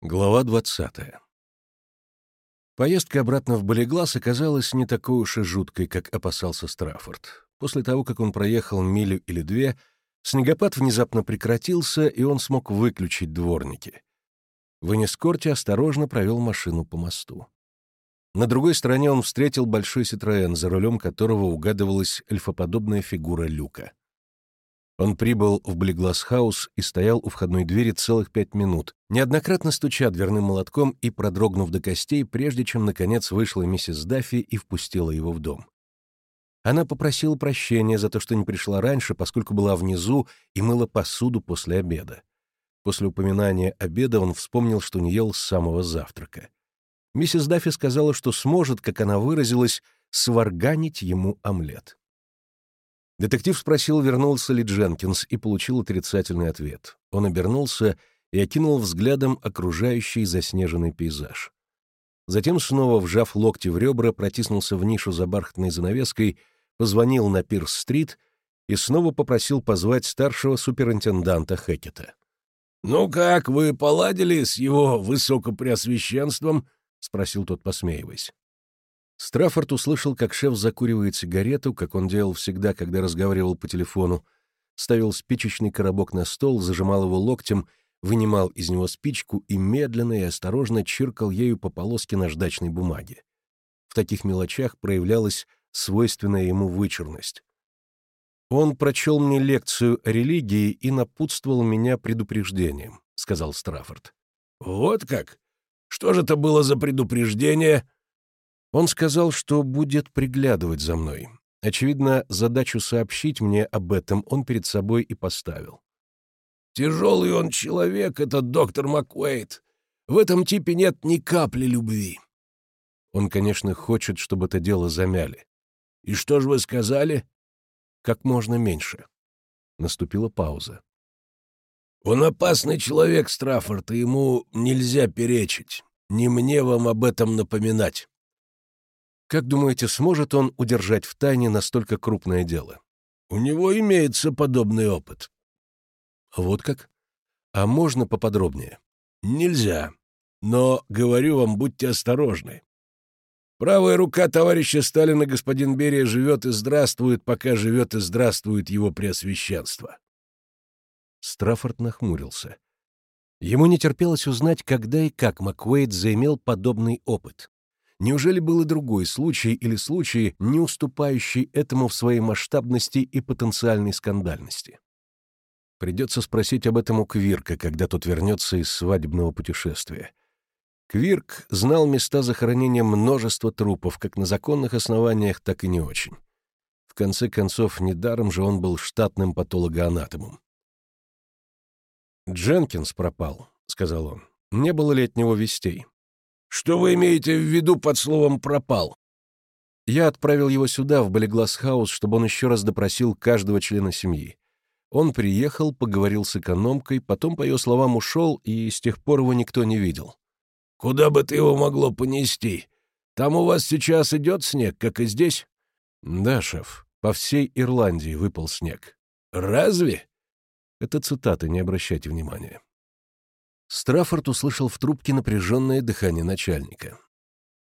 Глава 20. Поездка обратно в Болеглас оказалась не такой уж и жуткой, как опасался Страффорд. После того, как он проехал милю или две, снегопад внезапно прекратился, и он смог выключить дворники. В Энискорте осторожно провел машину по мосту. На другой стороне он встретил большой Ситроэн, за рулем которого угадывалась эльфоподобная фигура Люка. Он прибыл в Блигласхаус и стоял у входной двери целых пять минут, неоднократно стуча дверным молотком и продрогнув до костей, прежде чем, наконец, вышла миссис Даффи и впустила его в дом. Она попросила прощения за то, что не пришла раньше, поскольку была внизу и мыла посуду после обеда. После упоминания обеда он вспомнил, что не ел с самого завтрака. Миссис Даффи сказала, что сможет, как она выразилась, сварганить ему омлет. Детектив спросил, вернулся ли Дженкинс, и получил отрицательный ответ. Он обернулся и окинул взглядом окружающий заснеженный пейзаж. Затем, снова вжав локти в ребра, протиснулся в нишу за бархатной занавеской, позвонил на Пирс-стрит и снова попросил позвать старшего суперинтенданта Хекета. «Ну как, вы поладили с его высокопреосвященством?» — спросил тот, посмеиваясь. Страффорд услышал, как шеф закуривает сигарету, как он делал всегда, когда разговаривал по телефону, ставил спичечный коробок на стол, зажимал его локтем, вынимал из него спичку и медленно и осторожно чиркал ею по полоске наждачной бумаги. В таких мелочах проявлялась свойственная ему вычурность. «Он прочел мне лекцию о религии и напутствовал меня предупреждением», — сказал Страффорд. «Вот как? Что же это было за предупреждение?» Он сказал, что будет приглядывать за мной. Очевидно, задачу сообщить мне об этом он перед собой и поставил. «Тяжелый он человек, этот доктор Макуэйт. В этом типе нет ни капли любви». Он, конечно, хочет, чтобы это дело замяли. «И что же вы сказали?» «Как можно меньше». Наступила пауза. «Он опасный человек, Страффорд, и ему нельзя перечить. Не мне вам об этом напоминать». Как думаете, сможет он удержать в тайне настолько крупное дело? У него имеется подобный опыт. Вот как? А можно поподробнее? Нельзя. Но, говорю вам, будьте осторожны. Правая рука товарища Сталина, господин Берия, живет и здравствует, пока живет и здравствует его преосвященство. Страффорд нахмурился. Ему не терпелось узнать, когда и как Маквейд заимел подобный опыт. Неужели был и другой случай или случаи, не уступающий этому в своей масштабности и потенциальной скандальности? Придется спросить об этом у Квирка, когда тот вернется из свадебного путешествия. Квирк знал места захоронения множества трупов, как на законных основаниях, так и не очень. В конце концов, недаром же он был штатным патологоанатомом. «Дженкинс пропал», — сказал он. «Не было ли от него вестей?» Что вы имеете в виду под словом «пропал»?» Я отправил его сюда, в Болегласхаус, чтобы он еще раз допросил каждого члена семьи. Он приехал, поговорил с экономкой, потом, по ее словам, ушел, и с тех пор его никто не видел. «Куда бы ты его могло понести? Там у вас сейчас идет снег, как и здесь?» «Да, шеф, по всей Ирландии выпал снег». «Разве?» Это цитаты, не обращайте внимания. Страффорд услышал в трубке напряженное дыхание начальника.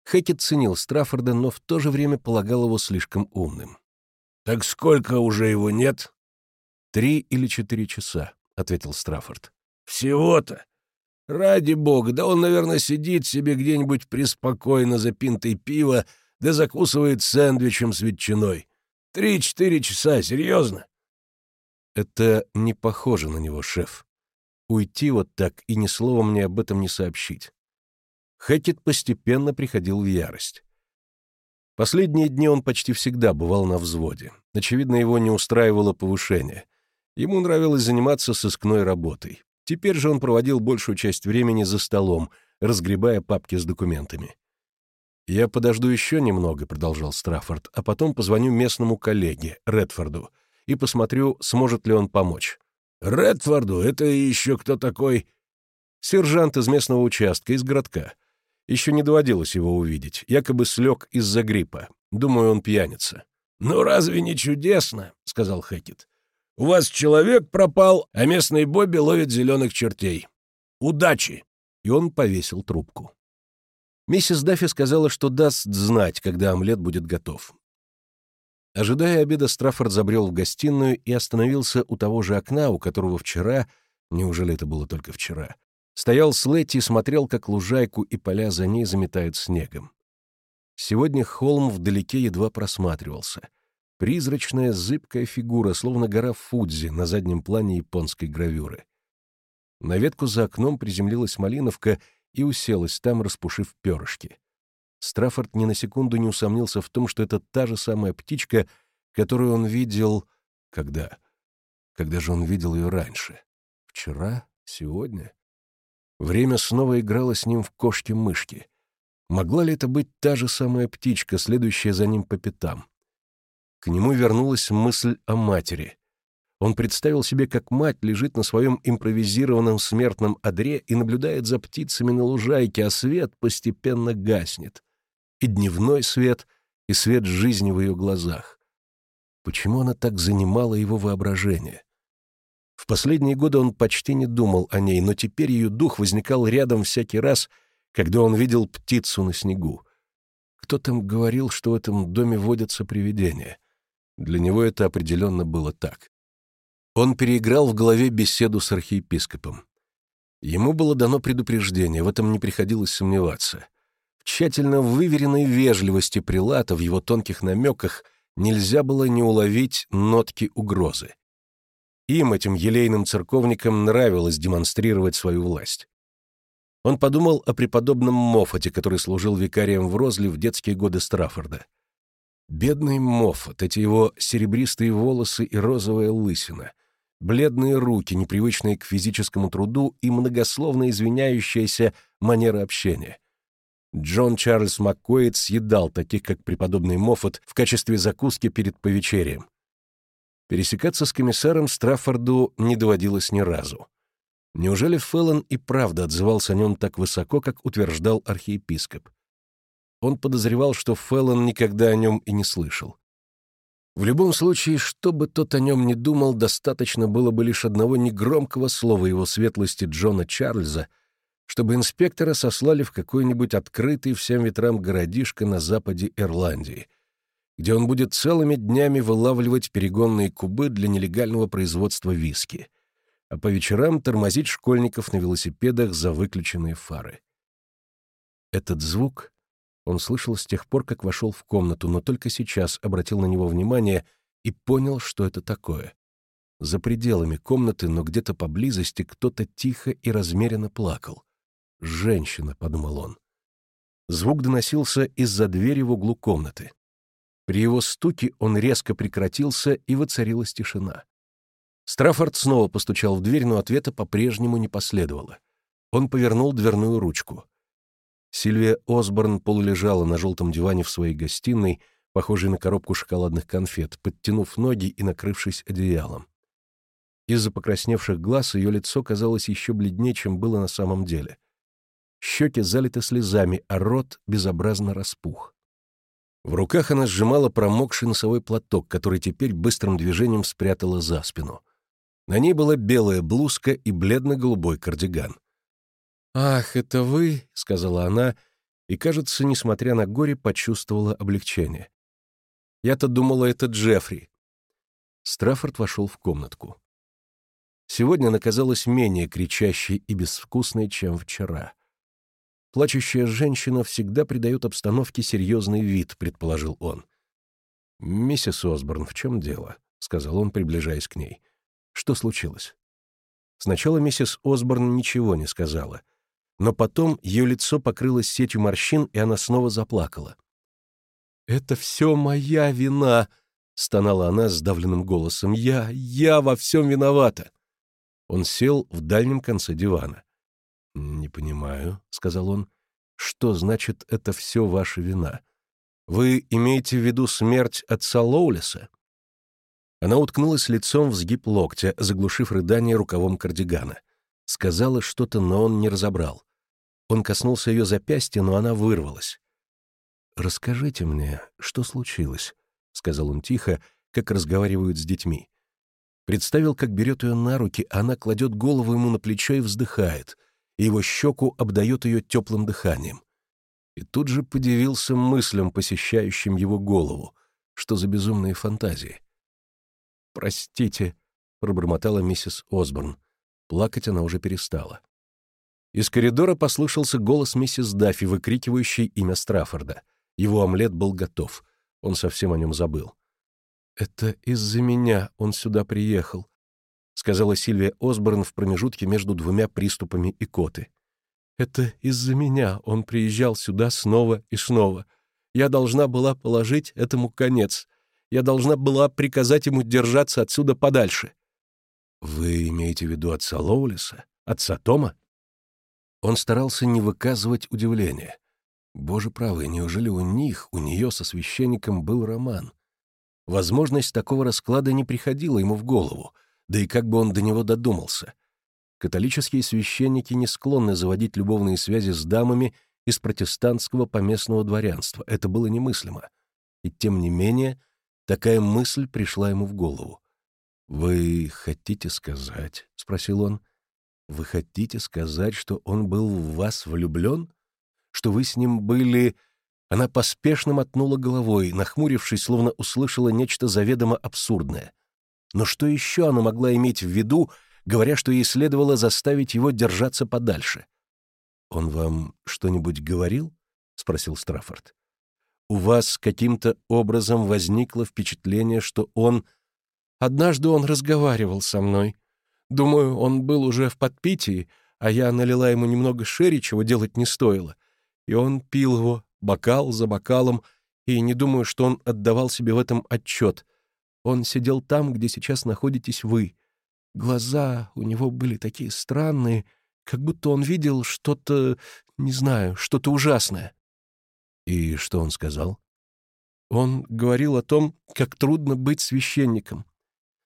Хэкет ценил Страффорда, но в то же время полагал его слишком умным. «Так сколько уже его нет?» «Три или четыре часа», — ответил Страффорд. «Всего-то? Ради бога, да он, наверное, сидит себе где-нибудь преспокойно за пинтой пива, да закусывает сэндвичем с ветчиной. Три-четыре часа, серьезно?» «Это не похоже на него, шеф», Уйти вот так и ни слова мне об этом не сообщить. Хэкет постепенно приходил в ярость. Последние дни он почти всегда бывал на взводе. Очевидно, его не устраивало повышение. Ему нравилось заниматься сыскной работой. Теперь же он проводил большую часть времени за столом, разгребая папки с документами. «Я подожду еще немного», — продолжал Страффорд, «а потом позвоню местному коллеге, Редфорду, и посмотрю, сможет ли он помочь. Редфорду? Это еще кто такой? Сержант из местного участка, из городка. Еще не доводилось его увидеть. Якобы слег из-за гриппа. Думаю, он пьяница. «Ну разве не чудесно?» — сказал Хэкет. «У вас человек пропал, а местный Бобби ловит зеленых чертей. Удачи!» и он повесил трубку. Миссис Даффи сказала, что даст знать, когда омлет будет готов. Ожидая обеда, Страффорд забрел в гостиную и остановился у того же окна, у которого вчера, неужели это было только вчера, стоял Слетти и смотрел, как лужайку и поля за ней заметают снегом. Сегодня холм вдалеке едва просматривался. Призрачная зыбкая фигура, словно гора Фудзи на заднем плане японской гравюры. На ветку за окном приземлилась малиновка и уселась там, распушив перышки. Страффорд ни на секунду не усомнился в том, что это та же самая птичка, которую он видел... Когда? Когда же он видел ее раньше? Вчера? Сегодня? Время снова играло с ним в кошки-мышки. Могла ли это быть та же самая птичка, следующая за ним по пятам? К нему вернулась мысль о матери. Он представил себе, как мать лежит на своем импровизированном смертном одре и наблюдает за птицами на лужайке, а свет постепенно гаснет. И дневной свет, и свет жизни в ее глазах. Почему она так занимала его воображение? В последние годы он почти не думал о ней, но теперь ее дух возникал рядом всякий раз, когда он видел птицу на снегу. Кто там говорил, что в этом доме водятся привидения? Для него это определенно было так. Он переиграл в голове беседу с архиепископом. Ему было дано предупреждение, в этом не приходилось сомневаться. В тщательно выверенной вежливости прилата, в его тонких намеках, нельзя было не уловить нотки угрозы. Им, этим елейным церковникам, нравилось демонстрировать свою власть. Он подумал о преподобном Моффате, который служил викарием в Розли в детские годы Страффорда. Бедный Моффат, эти его серебристые волосы и розовая лысина, бледные руки, непривычные к физическому труду и многословно извиняющаяся манера общения. Джон Чарльз Маккоид съедал таких, как преподобный Моффат, в качестве закуски перед повечерием. Пересекаться с комиссаром Страффорду не доводилось ни разу. Неужели Феллон и правда отзывался о нем так высоко, как утверждал архиепископ? Он подозревал, что Феллон никогда о нем и не слышал. В любом случае, что бы тот о нем ни думал, достаточно было бы лишь одного негромкого слова его светлости Джона Чарльза, чтобы инспектора сослали в какой-нибудь открытый всем ветрам городишко на западе Ирландии, где он будет целыми днями вылавливать перегонные кубы для нелегального производства виски, а по вечерам тормозить школьников на велосипедах за выключенные фары. Этот звук он слышал с тех пор, как вошел в комнату, но только сейчас обратил на него внимание и понял, что это такое. За пределами комнаты, но где-то поблизости кто-то тихо и размеренно плакал. «Женщина», — подумал он. Звук доносился из-за двери в углу комнаты. При его стуке он резко прекратился, и воцарилась тишина. Страффорд снова постучал в дверь, но ответа по-прежнему не последовало. Он повернул дверную ручку. Сильвия Осборн полулежала на желтом диване в своей гостиной, похожей на коробку шоколадных конфет, подтянув ноги и накрывшись одеялом. Из-за покрасневших глаз ее лицо казалось еще бледнее, чем было на самом деле. Щеки залиты слезами, а рот безобразно распух. В руках она сжимала промокший носовой платок, который теперь быстрым движением спрятала за спину. На ней была белая блузка и бледно-голубой кардиган. «Ах, это вы!» — сказала она, и, кажется, несмотря на горе, почувствовала облегчение. «Я-то думала, это Джеффри». Страффорд вошел в комнатку. Сегодня она казалась менее кричащей и безвкусной, чем вчера. Плачущая женщина всегда придает обстановке серьезный вид, предположил он. «Миссис Осборн, в чем дело?» — сказал он, приближаясь к ней. «Что случилось?» Сначала миссис Осборн ничего не сказала, но потом ее лицо покрылось сетью морщин, и она снова заплакала. «Это все моя вина!» — стонала она сдавленным голосом. «Я, я во всем виновата!» Он сел в дальнем конце дивана. «Не понимаю», — сказал он. «Что значит это все ваша вина? Вы имеете в виду смерть отца Лоулиса?» Она уткнулась лицом в сгиб локтя, заглушив рыдание рукавом кардигана. Сказала что-то, но он не разобрал. Он коснулся ее запястья, но она вырвалась. «Расскажите мне, что случилось?» — сказал он тихо, как разговаривают с детьми. Представил, как берет ее на руки, а она кладет голову ему на плечо и вздыхает, и его щеку обдает ее теплым дыханием. И тут же подивился мыслям, посещающим его голову. Что за безумные фантазии? «Простите», — пробормотала миссис Осборн. Плакать она уже перестала. Из коридора послышался голос миссис Даффи, выкрикивающий имя Страффорда. Его омлет был готов. Он совсем о нем забыл. «Это из-за меня он сюда приехал», — сказала Сильвия Осборн в промежутке между двумя приступами икоты. «Это из-за меня он приезжал сюда снова и снова. Я должна была положить этому конец. Я должна была приказать ему держаться отсюда подальше». «Вы имеете в виду отца Лоулиса? Отца Тома?» Он старался не выказывать удивления. Боже правый, неужели у них, у нее со священником был роман? Возможность такого расклада не приходила ему в голову, да и как бы он до него додумался. Католические священники не склонны заводить любовные связи с дамами из протестантского поместного дворянства. Это было немыслимо. И тем не менее, такая мысль пришла ему в голову. «Вы хотите сказать?» — спросил он. «Вы хотите сказать, что он был в вас влюблен? Что вы с ним были...» Она поспешно мотнула головой, нахмурившись, словно услышала нечто заведомо абсурдное. Но что еще она могла иметь в виду, говоря, что ей следовало заставить его держаться подальше? «Он вам что-нибудь говорил?» — спросил Страффорд. «У вас каким-то образом возникло впечатление, что он...» «Однажды он разговаривал со мной», Думаю, он был уже в подпитии, а я налила ему немного шерри, чего делать не стоило. И он пил его, бокал за бокалом, и не думаю, что он отдавал себе в этом отчет. Он сидел там, где сейчас находитесь вы. Глаза у него были такие странные, как будто он видел что-то, не знаю, что-то ужасное. И что он сказал? Он говорил о том, как трудно быть священником.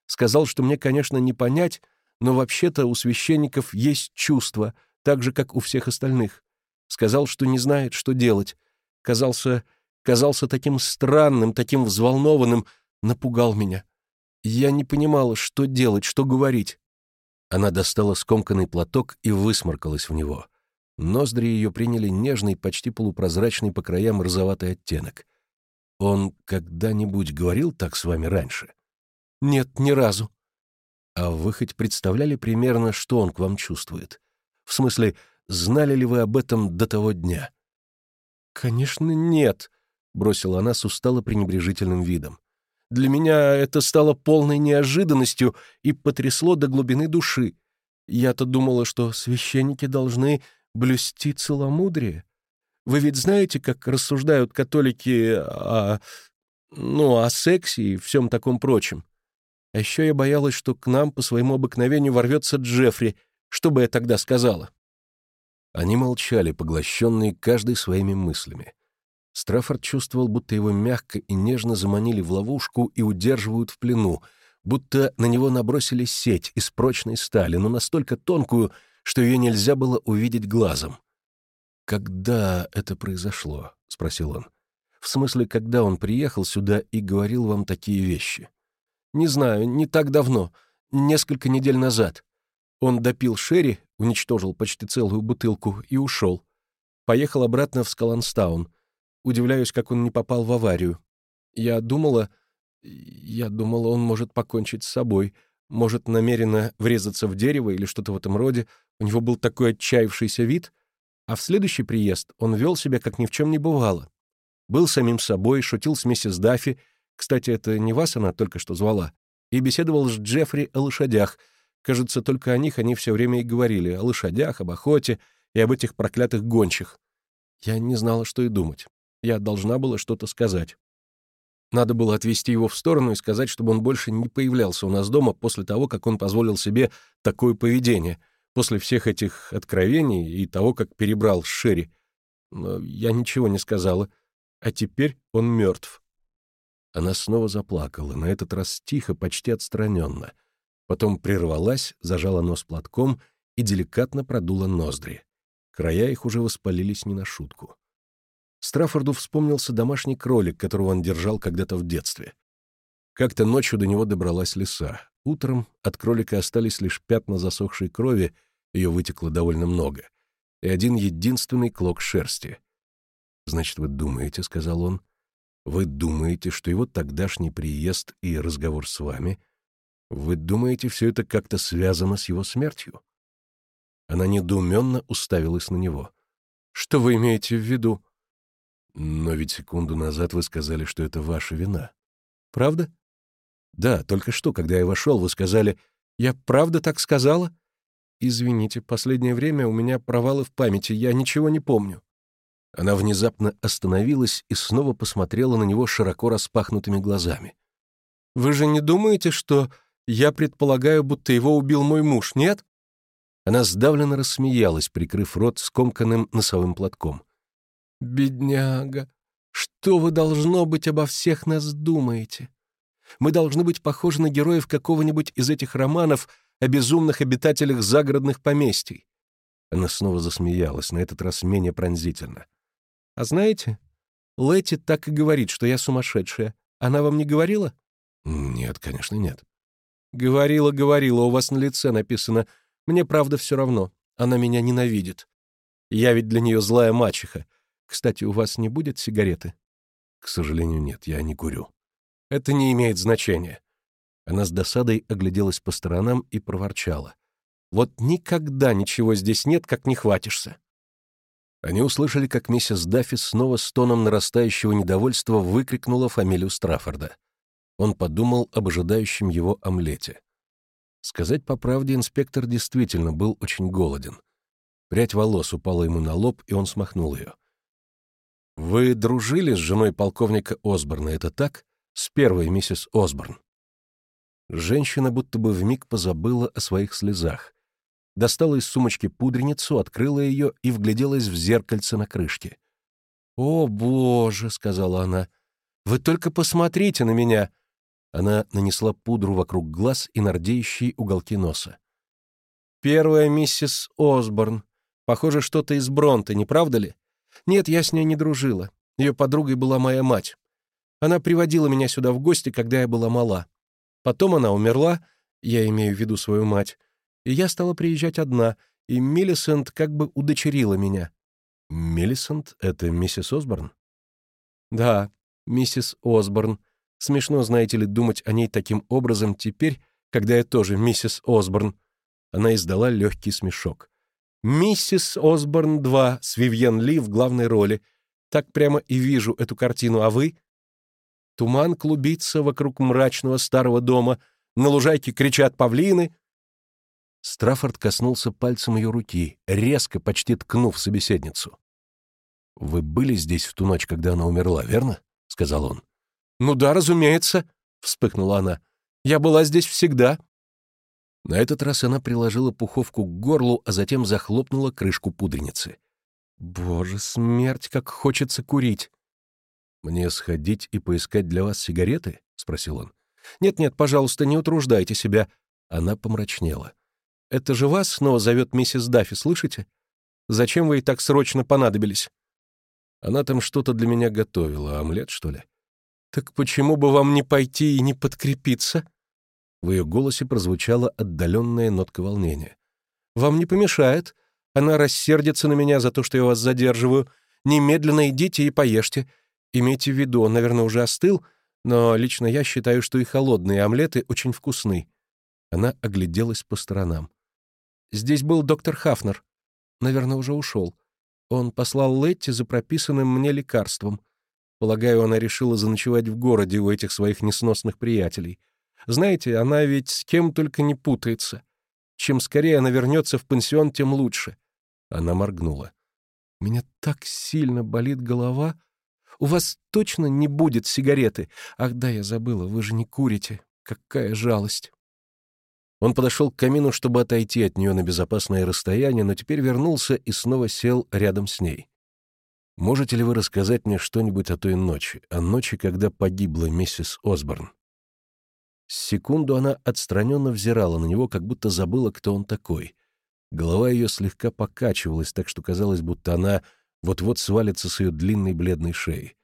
Сказал, что мне, конечно, не понять, но вообще-то у священников есть чувства, так же, как у всех остальных. Сказал, что не знает, что делать. Казался, казался таким странным, таким взволнованным, напугал меня. Я не понимала, что делать, что говорить. Она достала скомканный платок и высморкалась в него. Ноздри ее приняли нежный, почти полупрозрачный по краям розоватый оттенок. «Он когда-нибудь говорил так с вами раньше?» «Нет, ни разу», а вы хоть представляли примерно, что он к вам чувствует? В смысле, знали ли вы об этом до того дня? Конечно, нет, бросила она с устало пренебрежительным видом. Для меня это стало полной неожиданностью и потрясло до глубины души. Я-то думала, что священники должны блюсти целомудрие. Вы ведь знаете, как рассуждают католики о... ну, о сексе и всем таком прочем. А еще я боялась, что к нам по своему обыкновению ворвется Джеффри. Что бы я тогда сказала?» Они молчали, поглощенные каждый своими мыслями. Страффорд чувствовал, будто его мягко и нежно заманили в ловушку и удерживают в плену, будто на него набросили сеть из прочной стали, но настолько тонкую, что ее нельзя было увидеть глазом. «Когда это произошло?» — спросил он. «В смысле, когда он приехал сюда и говорил вам такие вещи?» Не знаю, не так давно, несколько недель назад. Он допил шерри, уничтожил почти целую бутылку и ушел. Поехал обратно в Скаланстаун. Удивляюсь, как он не попал в аварию. Я думала... Я думала, он может покончить с собой, может намеренно врезаться в дерево или что-то в этом роде. У него был такой отчаявшийся вид. А в следующий приезд он вел себя, как ни в чем не бывало. Был самим собой, шутил с миссис Даффи, кстати, это не вас она только что звала. И беседовал с Джеффри о лошадях. Кажется, только о них они все время и говорили. О лошадях, об охоте и об этих проклятых гончих. Я не знала, что и думать. Я должна была что-то сказать. Надо было отвести его в сторону и сказать, чтобы он больше не появлялся у нас дома после того, как он позволил себе такое поведение, после всех этих откровений и того, как перебрал с Шерри. Но я ничего не сказала. А теперь он мертв. Она снова заплакала, на этот раз тихо, почти отстраненно. Потом прервалась, зажала нос платком и деликатно продула ноздри. Края их уже воспалились не на шутку. Страффорду вспомнился домашний кролик, которого он держал когда-то в детстве. Как-то ночью до него добралась лиса. Утром от кролика остались лишь пятна засохшей крови, ее вытекло довольно много. и один единственный клок шерсти. «Значит, вы думаете, — сказал он, — вы думаете, что его тогдашний приезд и разговор с вами, вы думаете, все это как-то связано с его смертью?» Она недоуменно уставилась на него. «Что вы имеете в виду?» «Но ведь секунду назад вы сказали, что это ваша вина. Правда?» «Да, только что, когда я вошел, вы сказали, я правда так сказала?» «Извините, последнее время у меня провалы в памяти, я ничего не помню». Она внезапно остановилась и снова посмотрела на него широко распахнутыми глазами. «Вы же не думаете, что я предполагаю, будто его убил мой муж, нет?» Она сдавленно рассмеялась, прикрыв рот скомканным носовым платком. «Бедняга, что вы, должно быть, обо всех нас думаете? Мы должны быть похожи на героев какого-нибудь из этих романов о безумных обитателях загородных поместий». Она снова засмеялась, на этот раз менее пронзительно. «А знаете, Лэти так и говорит, что я сумасшедшая. Она вам не говорила?» «Нет, конечно, нет». «Говорила, говорила, у вас на лице написано мне, правда, все равно. Она меня ненавидит. Я ведь для нее злая мачеха. Кстати, у вас не будет сигареты? К сожалению, нет, я не курю. Это не имеет значения. Она с досадой огляделась по сторонам и проворчала. Вот никогда ничего здесь нет, как не хватишься. Они услышали, как миссис Даффи снова с тоном нарастающего недовольства выкрикнула фамилию Страффорда. Он подумал об ожидающем его омлете. Сказать по правде, инспектор действительно был очень голоден. Прядь волос упала ему на лоб, и он смахнул ее. «Вы дружили с женой полковника Осборна, это так? С первой миссис Осборн?» Женщина будто бы вмиг позабыла о своих слезах. Достала из сумочки пудреницу, открыла ее и вгляделась в зеркальце на крышке. «О, Боже!» — сказала она. «Вы только посмотрите на меня! Она нанесла пудру вокруг глаз и нардеющие уголки носа. «Первая миссис Осборн. Похоже, что-то из Бронта, не правда ли? Нет, я с ней не дружила. Ее подругой была моя мать. Она приводила меня сюда в гости, когда я была мала. Потом она умерла, я имею в виду свою мать, и я стала приезжать одна, и Миллисент как бы удочерила меня». «Миллисент — это миссис Осборн?» «Да, миссис Осборн», Смешно, знаете ли, думать о ней таким образом теперь, когда я тоже миссис Осборн». Она издала легкий смешок. «Миссис Осборн 2» с Вивьен Ли в главной роли. Так прямо и вижу эту картину, а вы? Туман клубится вокруг мрачного старого дома, на лужайке кричат павлины. Страффорд коснулся пальцем ее руки, резко, почти ткнув собеседницу. «Вы были здесь в ту ночь, когда она умерла, верно?» — сказал он. «Ну да, разумеется», — вспыхнула она. «Я была здесь всегда». На этот раз она приложила пуховку к горлу, а затем захлопнула крышку пудреницы. «Боже, смерть, как хочется курить!» «Мне сходить и поискать для вас сигареты?» — спросил он. «Нет-нет, пожалуйста, не утруждайте себя». Она помрачнела. «Это же вас снова зовет миссис Даффи, слышите? Зачем вы ей так срочно понадобились?» «Она там что-то для меня готовила, омлет, что ли?» «Так почему бы вам не пойти и не подкрепиться?» В ее голосе прозвучала отдаленная нотка волнения. «Вам не помешает. Она рассердится на меня за то, что я вас задерживаю. Немедленно идите и поешьте. Имейте в виду, он, наверное, уже остыл, но лично я считаю, что и холодные омлеты очень вкусны». Она огляделась по сторонам. «Здесь был доктор Хафнер. Наверное, уже ушел. Он послал Летти за прописанным мне лекарством. Полагаю, она решила заночевать в городе у этих своих несносных приятелей. Знаете, она ведь с кем только не путается. Чем скорее она вернется в пансион, тем лучше. Она моргнула. «Меня так сильно болит голова. У вас точно не будет сигареты? Ах да, я забыла, вы же не курите. Какая жалость!» Он подошел к камину, чтобы отойти от нее на безопасное расстояние, но теперь вернулся и снова сел рядом с ней. Можете ли вы рассказать мне что-нибудь о той ночи, о ночи, когда погибла миссис Осборн?» Секунду она отстраненно взирала на него, как будто забыла, кто он такой. Голова ее слегка покачивалась, так что казалось, будто она вот-вот свалится с ее длинной бледной шеи.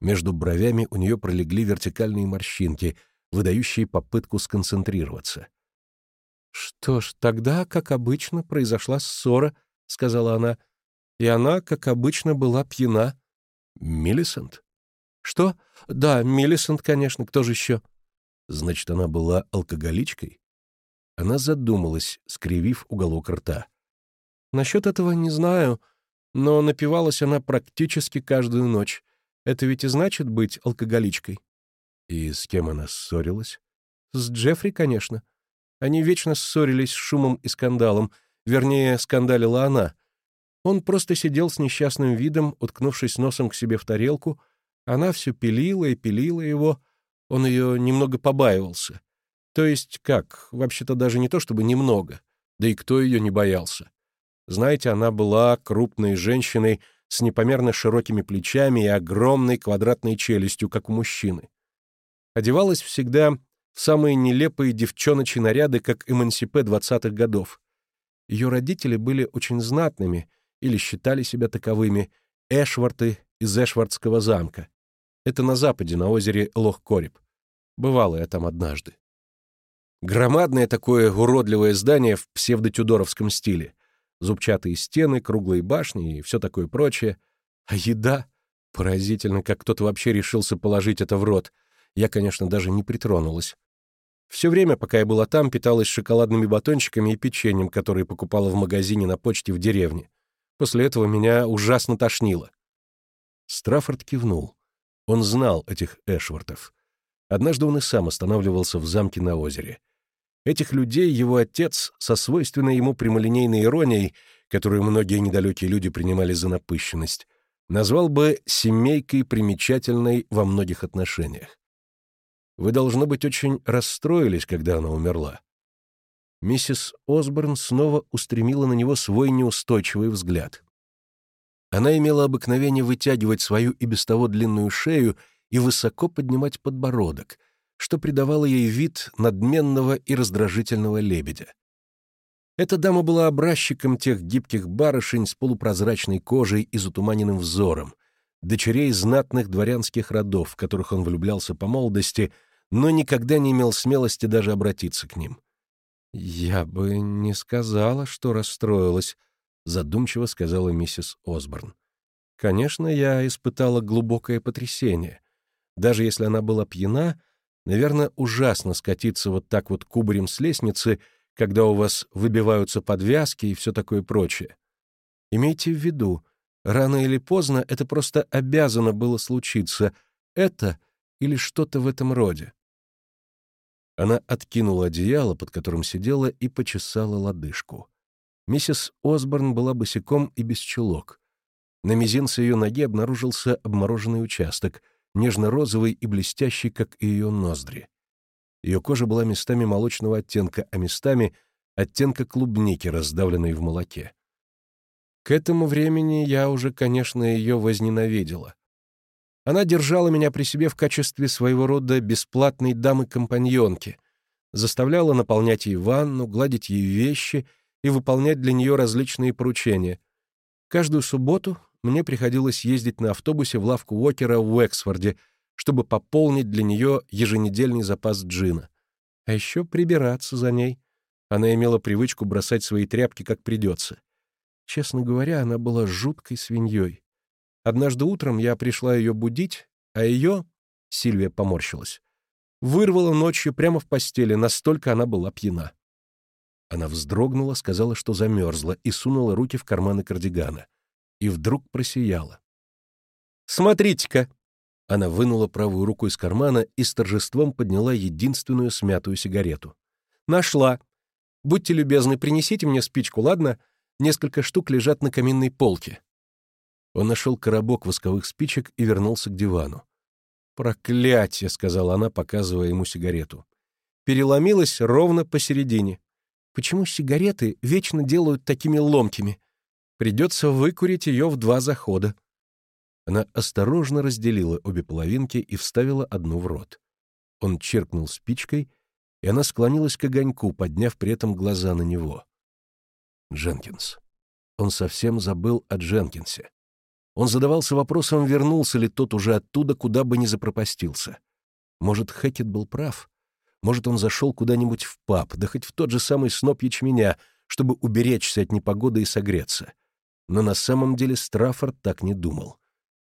Между бровями у нее пролегли вертикальные морщинки, выдающие попытку сконцентрироваться. «Что ж, тогда, как обычно, произошла ссора», — сказала она, И она, как обычно, была пьяна. Миллисент? Что? Да, Миллисент, конечно, кто же еще? Значит, она была алкоголичкой? Она задумалась, скривив уголок рта. Насчет этого не знаю, но напивалась она практически каждую ночь. Это ведь и значит быть алкоголичкой. И с кем она ссорилась? С Джеффри, конечно. Они вечно ссорились с шумом и скандалом, вернее, скандалила она. Он просто сидел с несчастным видом, уткнувшись носом к себе в тарелку, она все пилила и пилила его, он ее немного побаивался. То есть как, вообще-то даже не то чтобы немного, да и кто ее не боялся. Знаете, она была крупной женщиной с непомерно широкими плечами и огромной квадратной челюстью, как у мужчины. Одевалась всегда в самые нелепые девчоночьи наряды, как эмансипе двадцатых годов. Ее родители были очень знатными или считали себя таковыми, Эшварты из Эшвардского замка. Это на западе, на озере Лох-Кореб. Бывало я там однажды. Громадное такое уродливое здание в псевдотюдоровском стиле. Зубчатые стены, круглые башни и все такое прочее. А еда? Поразительно, как кто-то вообще решился положить это в рот. Я, конечно, даже не притронулась. Все время, пока я была там, питалась шоколадными батончиками и печеньем, которые покупала в магазине на почте в деревне. После этого меня ужасно тошнило. Страффорд кивнул. Он знал этих Эшвартов. Однажды он и сам останавливался в замке на озере. Этих людей его отец, со свойственной ему прямолинейной иронией, которую многие недалекие люди принимали за напыщенность, назвал бы «семейкой примечательной во многих отношениях». Вы, должно быть, очень расстроились, когда она умерла. Миссис Осборн снова устремила на него свой неустойчивый взгляд. Она имела обыкновение вытягивать свою и без того длинную шею и высоко поднимать подбородок, что придавало ей вид надменного и раздражительного лебедя. Эта дама была образчиком тех гибких барышень с полупрозрачной кожей и затуманенным взором, дочерей знатных дворянских родов, в которых он влюблялся по молодости — но никогда не имел смелости даже обратиться к ним. «Я бы не сказала, что расстроилась», — задумчиво сказала миссис Осборн. «Конечно, я испытала глубокое потрясение. Даже если она была пьяна, наверное, ужасно скатиться вот так вот кубарем с лестницы, когда у вас выбиваются подвязки и все такое прочее. Имейте в виду, рано или поздно это просто обязано было случиться. Это или что-то в этом роде. Она откинула одеяло, под которым сидела, и почесала лодыжку. Миссис Осборн была босиком и без чулок. На мизинце ее ноги обнаружился обмороженный участок, нежно-розовый и блестящий, как и ее ноздри. Ее кожа была местами молочного оттенка, а местами — оттенка клубники, раздавленной в молоке. К этому времени я уже, конечно, ее возненавидела. Она держала меня при себе в качестве своего рода бесплатной дамы-компаньонки, заставляла наполнять ей ванну, гладить ей вещи и выполнять для нее различные поручения. Каждую субботу мне приходилось ездить на автобусе в лавку Уокера в Уэксфорде, чтобы пополнить для нее еженедельный запас джина. А еще прибираться за ней. Она имела привычку бросать свои тряпки, как придется. Честно говоря, она была жуткой свиньей. Однажды утром я пришла ее будить, а ее, Сильвия поморщилась, вырвала ночью прямо в постели, настолько она была пьяна. Она вздрогнула, сказала, что замерзла, и сунула руки в карманы кардигана. И вдруг просияла. «Смотрите-ка!» Она вынула правую руку из кармана и с торжеством подняла единственную смятую сигарету. «Нашла! Будьте любезны, принесите мне спичку, ладно? Несколько штук лежат на каминной полке». Он нашел коробок восковых спичек и вернулся к дивану. «Проклятие!» — сказала она, показывая ему сигарету. Переломилась ровно посередине. Почему сигареты вечно делают такими ломкими? Придется выкурить ее в два захода. Она осторожно разделила обе половинки и вставила одну в рот. Он черкнул спичкой, и она склонилась к огоньку, подняв при этом глаза на него. Дженкинс. Он совсем забыл о Дженкинсе. Он задавался вопросом, вернулся ли тот уже оттуда, куда бы ни запропастился. Может, Хэкет был прав? Может, он зашел куда-нибудь в паб, да хоть в тот же самый сноп ячменя, чтобы уберечься от непогоды и согреться. Но на самом деле Страффорд так не думал.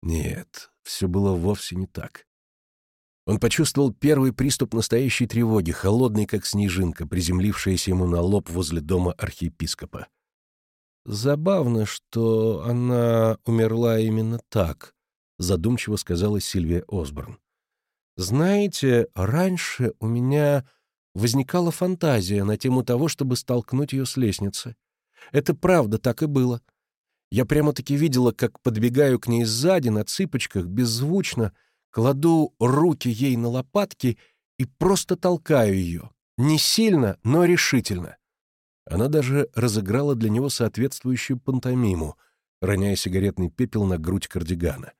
Нет, все было вовсе не так. Он почувствовал первый приступ настоящей тревоги, холодный, как снежинка, приземлившаяся ему на лоб возле дома архиепископа. «Забавно, что она умерла именно так», — задумчиво сказала Сильвия Осборн. «Знаете, раньше у меня возникала фантазия на тему того, чтобы столкнуть ее с лестницы. Это правда так и было. Я прямо-таки видела, как подбегаю к ней сзади на цыпочках, беззвучно, кладу руки ей на лопатки и просто толкаю ее. Не сильно, но решительно. Она даже разыграла для него соответствующую пантомиму, роняя сигаретный пепел на грудь кардигана.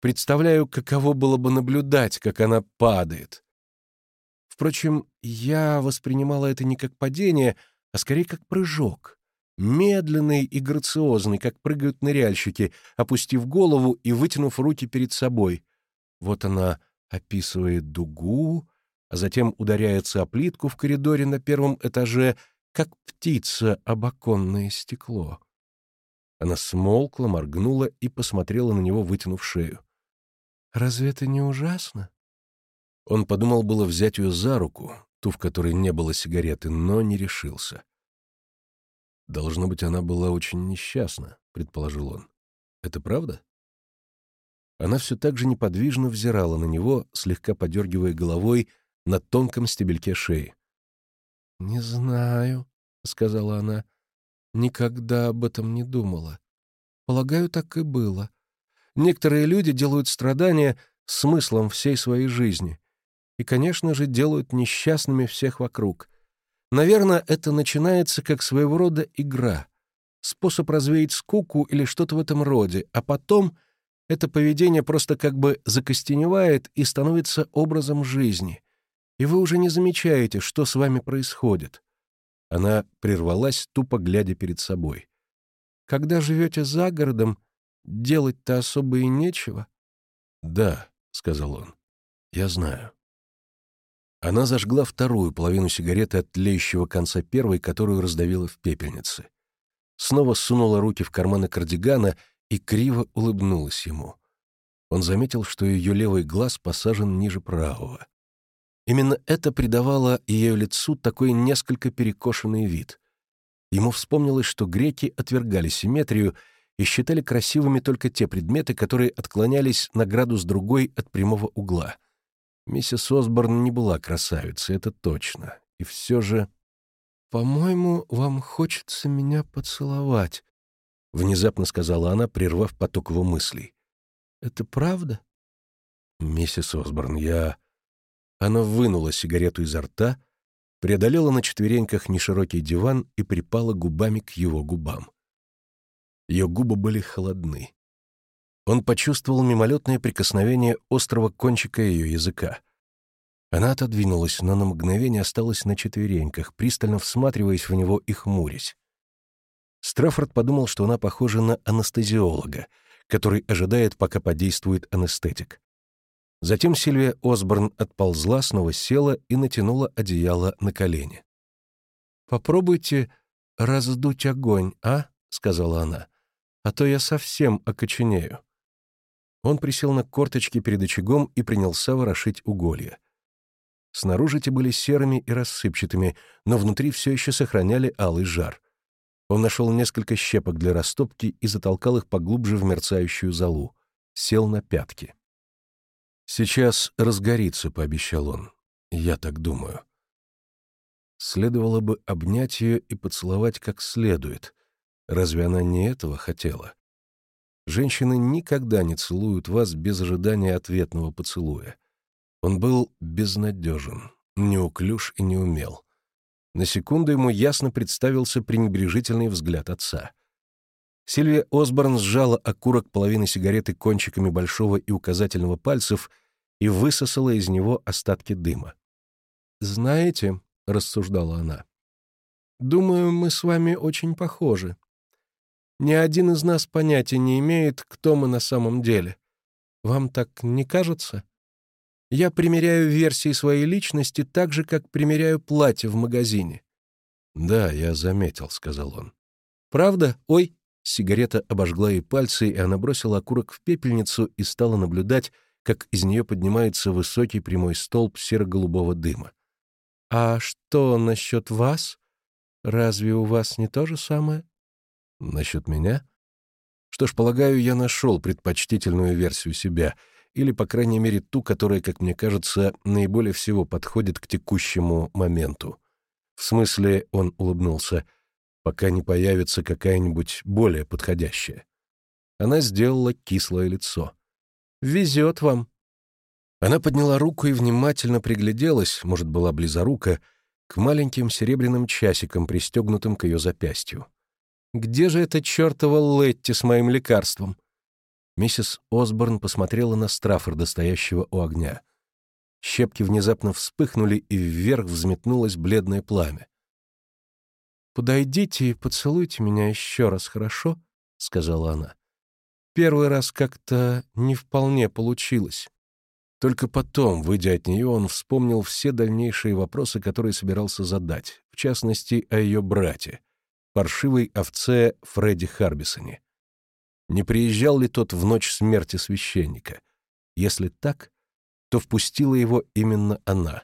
Представляю, каково было бы наблюдать, как она падает. Впрочем, я воспринимала это не как падение, а скорее как прыжок медленный и грациозный, как прыгают ныряльщики, опустив голову и вытянув руки перед собой. Вот она описывает дугу, а затем ударяется о плитку в коридоре на первом этаже, как птица об оконное стекло. Она смолкла, моргнула и посмотрела на него, вытянув шею. «Разве это не ужасно?» Он подумал было взять ее за руку, ту, в которой не было сигареты, но не решился. «Должно быть, она была очень несчастна», — предположил он. «Это правда?» Она все так же неподвижно взирала на него, слегка подергивая головой на тонком стебельке шеи. «Не знаю», — сказала она. «Никогда об этом не думала. Полагаю, так и было. Некоторые люди делают страдания смыслом всей своей жизни. И, конечно же, делают несчастными всех вокруг. Наверное, это начинается как своего рода игра, способ развеять скуку или что-то в этом роде, а потом это поведение просто как бы закостеневает и становится образом жизни, и вы уже не замечаете, что с вами происходит. Она прервалась, тупо глядя перед собой. Когда живете за городом, делать-то особо и нечего. — Да, — сказал он, — я знаю. Она зажгла вторую половину сигареты от тлеющего конца первой, которую раздавила в пепельнице. Снова сунула руки в карманы кардигана и криво улыбнулась ему. Он заметил, что ее левый глаз посажен ниже правого. Именно это придавало ее лицу такой несколько перекошенный вид. Ему вспомнилось, что греки отвергали симметрию и считали красивыми только те предметы, которые отклонялись на градус другой от прямого угла — Миссис Осборн не была красавицей, это точно. И все же... «По-моему, вам хочется меня поцеловать», — внезапно сказала она, прервав поток его мыслей. «Это правда?» «Миссис Осборн, я...» Она вынула сигарету изо рта, преодолела на четвереньках неширокий диван и припала губами к его губам. Ее губы были холодны он почувствовал мимолетное прикосновение острого кончика ее языка. Она отодвинулась, но на мгновение осталась на четвереньках, пристально всматриваясь в него и хмурясь. Страффорд подумал, что она похожа на анестезиолога, который ожидает, пока подействует анестетик. Затем Сильвия Осборн отползла, снова села и натянула одеяло на колени. «Попробуйте раздуть огонь, а?» — сказала она. «А то я совсем окоченею». Он присел на корточки перед очагом и принялся ворошить уголья. Снаружи те были серыми и рассыпчатыми, но внутри все еще сохраняли алый жар. Он нашел несколько щепок для растопки и затолкал их поглубже в мерцающую золу. Сел на пятки. «Сейчас разгорится», — пообещал он. «Я так думаю». Следовало бы обнять ее и поцеловать как следует. Разве она не этого хотела? Женщины никогда не целуют вас без ожидания ответного поцелуя. Он был безнадежен, неуклюж и неумел. На секунду ему ясно представился пренебрежительный взгляд отца. Сильвия Осборн сжала окурок половины сигареты кончиками большого и указательного пальцев и высосала из него остатки дыма. «Знаете», — рассуждала она, — «думаю, мы с вами очень похожи. Ни один из нас понятия не имеет, кто мы на самом деле. Вам так не кажется? Я примеряю версии своей личности так же, как примеряю платье в магазине. «Да, я заметил», — сказал он. «Правда? Ой, Сигарета обожгла ей пальцы, и она бросила окурок в пепельницу и стала наблюдать, как из нее поднимается высокий прямой столб серо-голубого дыма. «А что насчет вас? Разве у вас не то же самое?» «Насчет меня?» Что ж, полагаю, я нашел предпочтительную версию себя, или, по крайней мере, ту, которая, как мне кажется, наиболее всего подходит к текущему моменту. В смысле, он улыбнулся, пока не появится какая-нибудь более подходящая. Она сделала кислое лицо. «Везет вам». Она подняла руку и внимательно пригляделась, может, была близорука, к маленьким серебряным часикам, пристегнутым к ее запястью. «Где же эта чертова Летти с моим лекарством?» Миссис Осборн посмотрела на Страффорда, стоящего у огня. Щепки внезапно вспыхнули, и вверх взметнулось бледное пламя. «Подойдите и поцелуйте меня еще раз, хорошо?» — сказала она. «Первый раз как-то не вполне получилось». Только потом, выйдя от нее, он вспомнил все дальнейшие вопросы, которые собирался задать, в частности, о ее брате, паршивой овце Фредди Харбисоне. Не приезжал ли тот в ночь смерти священника? Если так, то впустила его именно она.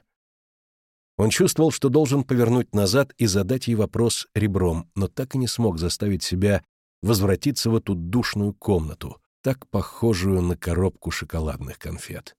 Он чувствовал, что должен повернуть назад и задать ей вопрос ребром, но так и не смог заставить себя возвратиться в эту душную комнату, так похожую на коробку шоколадных конфет.